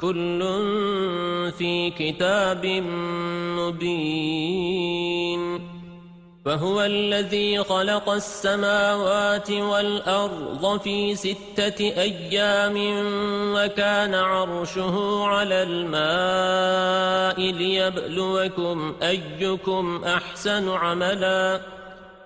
كل في كتاب مبين وهو الذي خلق السماوات والأرض في ستة أيام وكان عرشه على الماء ليبلوكم أيكم أحسن عملاً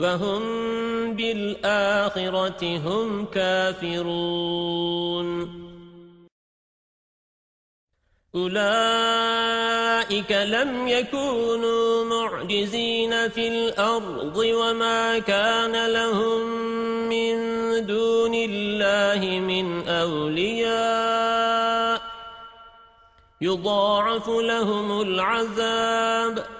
وهم بالآخرة هم كافرون. أولئك لم يكونوا معجزين في الأرض وما كان لهم من دون الله من أولياء. يضاعف لهم العذاب.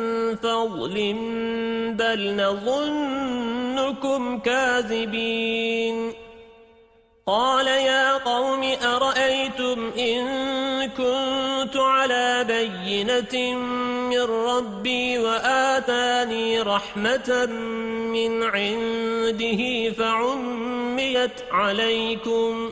فضل بل نظنكم كاذبين. قال يا قوم أرأيتم إن كنت على بينة من ربي وآتاني رحمة من عنده فعميت عليكم.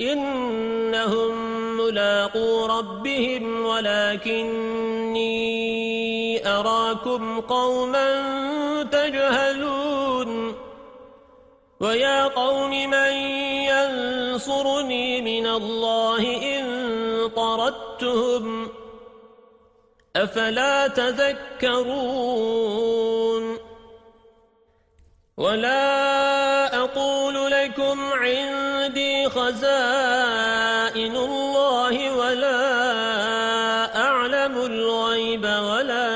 إنهم ملاقو ربهم ولكني أراكم قوما تجهلون. ويا قوم من ينصرني من الله إن طردتهم أفلا تذكرون. ولا أقول لكم عندي خزائن الله ولا أعلم الغيب ولا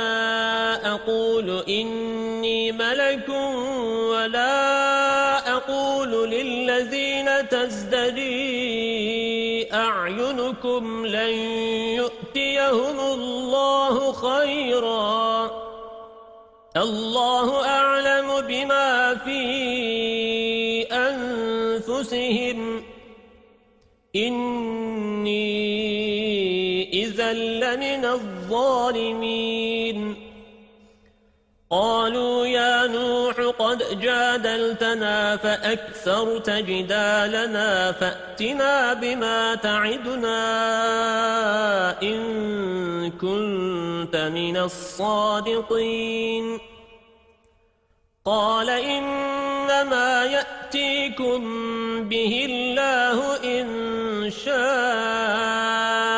أقول إني ملك ولا أقول للذين تزدري أعينكم لن يؤتيهم الله خيرا. الله أعلم بما في الظالمين. قالوا يا نوح قد جادلتنا فأكثرت جدالنا فأتنا بما تعدنا إن كنت من الصادقين. قال إنما يأتيكم به الله إن شاء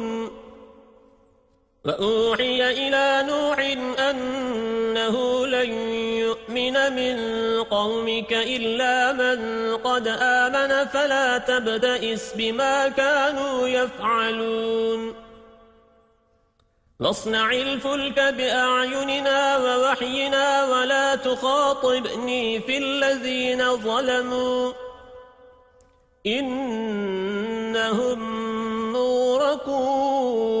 وأوحي إلى نوح أنه لن يؤمن من قومك إلا من قد آمن فلا تبدئس بما كانوا يفعلون. واصنع الفلك بأعيننا ووحينا ولا تخاطبني في الذين ظلموا. إنهم موركون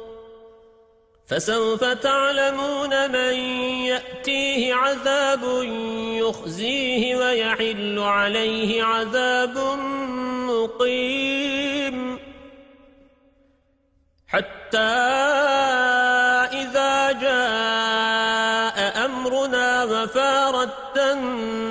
فسوف تعلمون من يأتيه عذاب يخزيه ويحل عليه عذاب مقيم. حتى إذا جاء أمرنا وفارت النور قل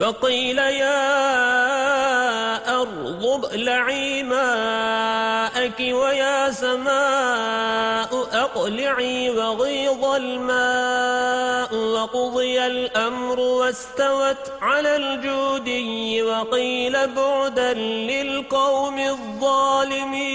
فقيل يا أرض ابلعي ماءك ويا سماء أقلعي وغيض الماء وقضي الأمر واستوت على الجودي وقيل بعدا للقوم الظالمين.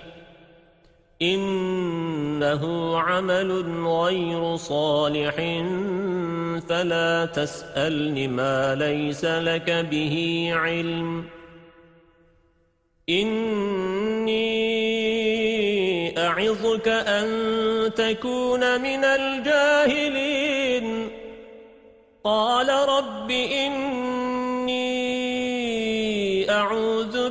إنه عمل غير صالح فلا تسألني ما ليس لك به علم. إني أعظك أن تكون من الجاهلين. قال رب إني أعوذ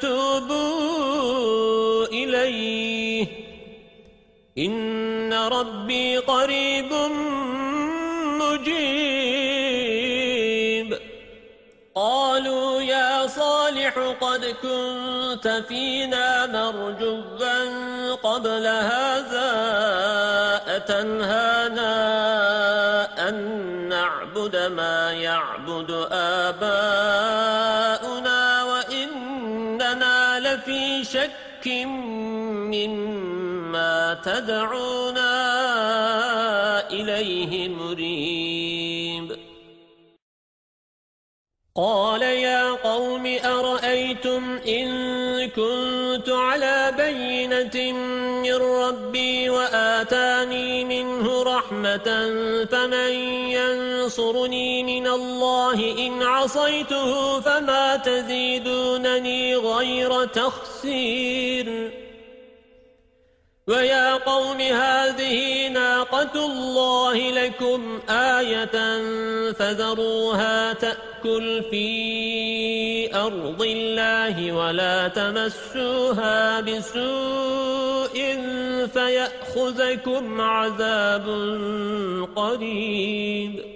توبوا إليه. إن ربي قريب مجيب. قالوا يا صالح قد كنت فينا مرجوا قبل هذا أتنهانا أن نعبد ما يعبد آباؤنا لفي شك مما تدعونا إليه مريب قال يا قوم أرأيتم إن كنت على بينة من ربي وآتاني منه رحمة فمن ينصرني من الله إن عصيته فما تزيدونني غير تخسير. ويا قوم هذه ناقة الله لكم آية فذروها تأكل في أرض الله ولا تمسوها بسوء فيأخذكم عذاب قريب.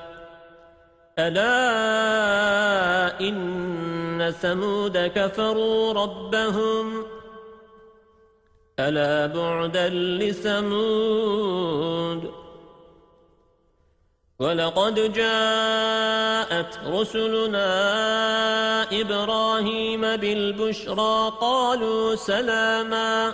ألا إن ثمود كفروا ربهم ألا بعدا لثمود ولقد جاءت رسلنا إبراهيم بالبشرى قالوا سلاما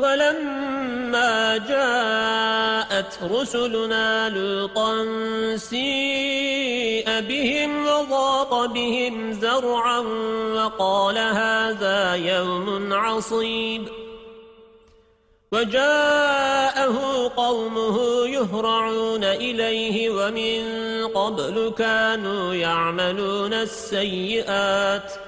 ولما جاءت رسلنا لوطا سيء بهم وضاق بهم زرعا وقال هذا يوم عصيب. وجاءه قومه يهرعون إليه ومن قبل كانوا يعملون السيئات.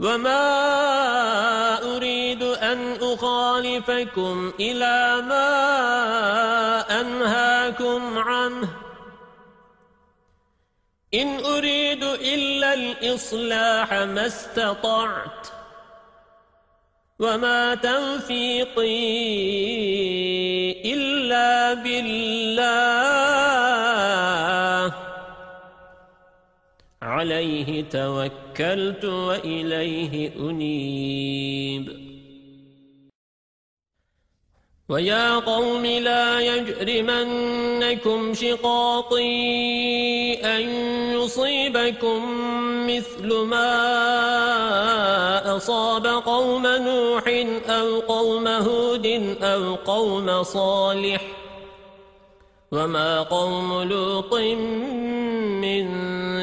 وما أريد أن أخالفكم إلى ما أنهاكم عنه إن أريد إلا الإصلاح ما استطعت وما توفيقي إلا بالله عليه توكلت وإليه أنيب. وَيَا قَوْمِ لَا يَجْرِمَنَّكُمْ شِقَاقِي أَن يُصِيبَكُم مِّثْلُ مَا أَصَابَ قَوْمَ نُوحٍ أَوْ قَوْمَ هُودٍ أَوْ قَوْمَ صَالِحٍ. وَمَا قَوْمُ لُوطٍ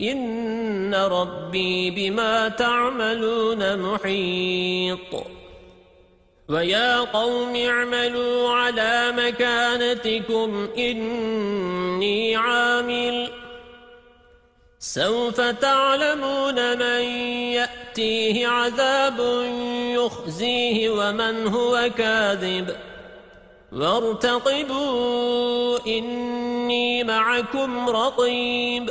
إن ربي بما تعملون محيط. ويا قوم اعملوا على مكانتكم إني عامل. سوف تعلمون من يأتيه عذاب يخزيه ومن هو كاذب. وارتقبوا إني معكم رقيب.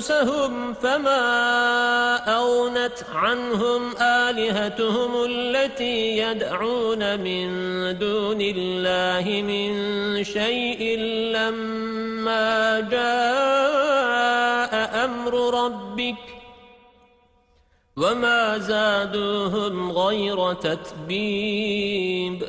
أنفسهم فما أغنت عنهم آلهتهم التي يدعون من دون الله من شيء لما جاء أمر ربك وما زادوهم غير تتبيب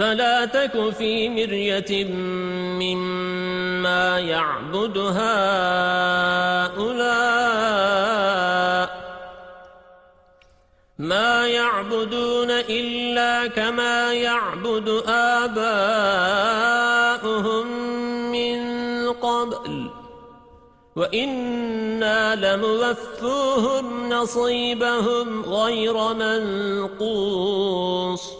فلا تك في مرية مما يعبد هؤلاء. ما يعبدون إلا كما يعبد آباؤهم من قبل. وإنا لموفوهم نصيبهم غير منقوص.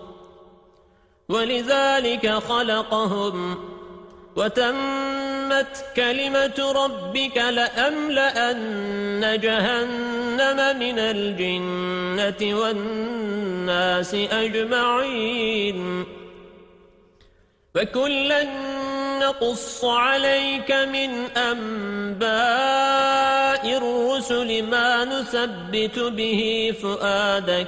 ولذلك خلقهم. وتمت كلمة ربك لأملأن جهنم من الجنة والناس أجمعين. فكلا نقص عليك من أنباء الرسل ما نثبت به فؤادك.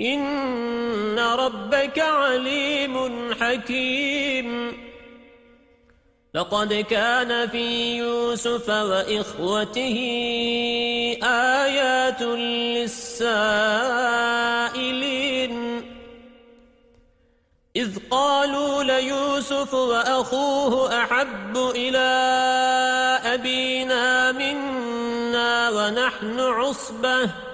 إن ربك عليم حكيم. لقد كان في يوسف وإخوته آيات للسائلين. إذ قالوا ليوسف وأخوه أحب إلى أبينا منا ونحن عصبة.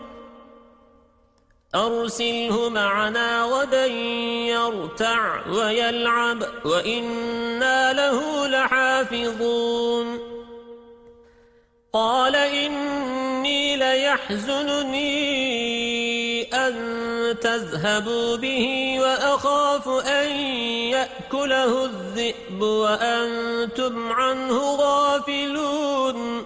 أرسله معنا غدا يرتع ويلعب وإنا له لحافظون. قال إني ليحزنني أن تذهبوا به وأخاف أن يأكله الذئب وأنتم عنه غافلون.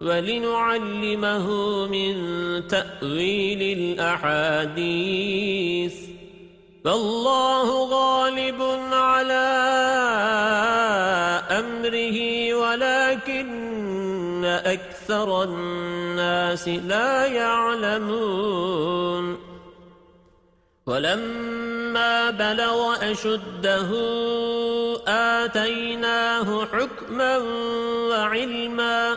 ولنعلمه من تأويل الأحاديث. فالله غالب على أمره ولكن أكثر الناس لا يعلمون. ولما بلغ أشده آتيناه حكما وعلما.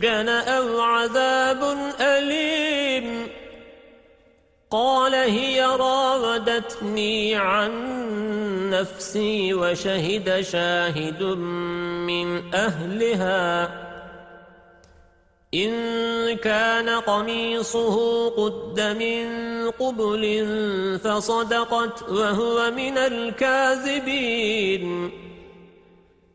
يسجن أو عذاب أليم قال هي راودتني عن نفسي وشهد شاهد من أهلها. إن كان قميصه قد من قبل فصدقت وهو من الكاذبين.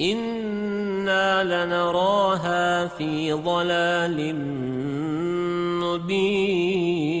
إنا لنراها في ضلال مبين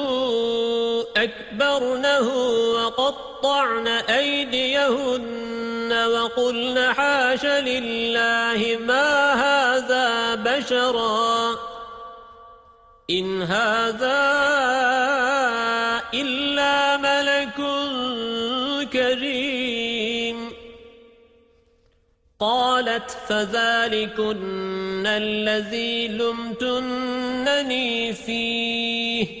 أكبرنه وقطعن أيديهن وقلن حاش لله ما هذا بشرا. إن هذا إلا ملك كريم. قالت فذلكن الذي لمتنني فيه.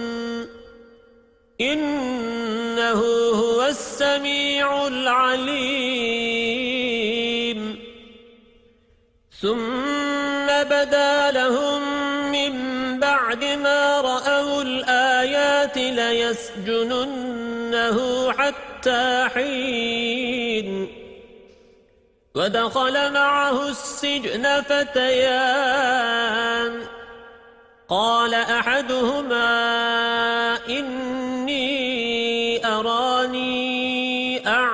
إنه هو السميع العليم. ثم بدا لهم من بعد ما رأوا الآيات ليسجننه حتى حين. ودخل معه السجن فتيان. قال أحدهما إني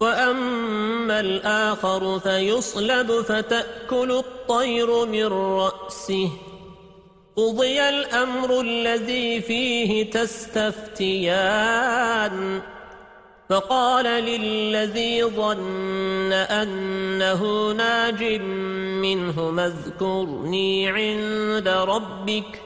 وأما الآخر فيصلب فتأكل الطير من رأسه قضي الأمر الذي فيه تستفتيان فقال للذي ظن أنه ناج منه اذكرني عند ربك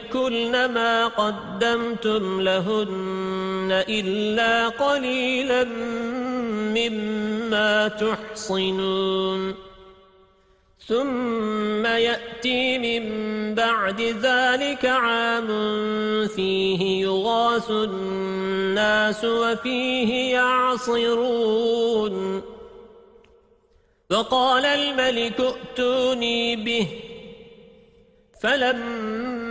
يأكلن ما قدمتم لهن إلا قليلا مما تحصنون. ثم يأتي من بعد ذلك عام فيه يغاث الناس وفيه يعصرون. وقال الملك ائتوني به. فلما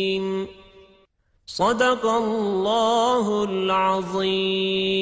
صدق الله العظيم.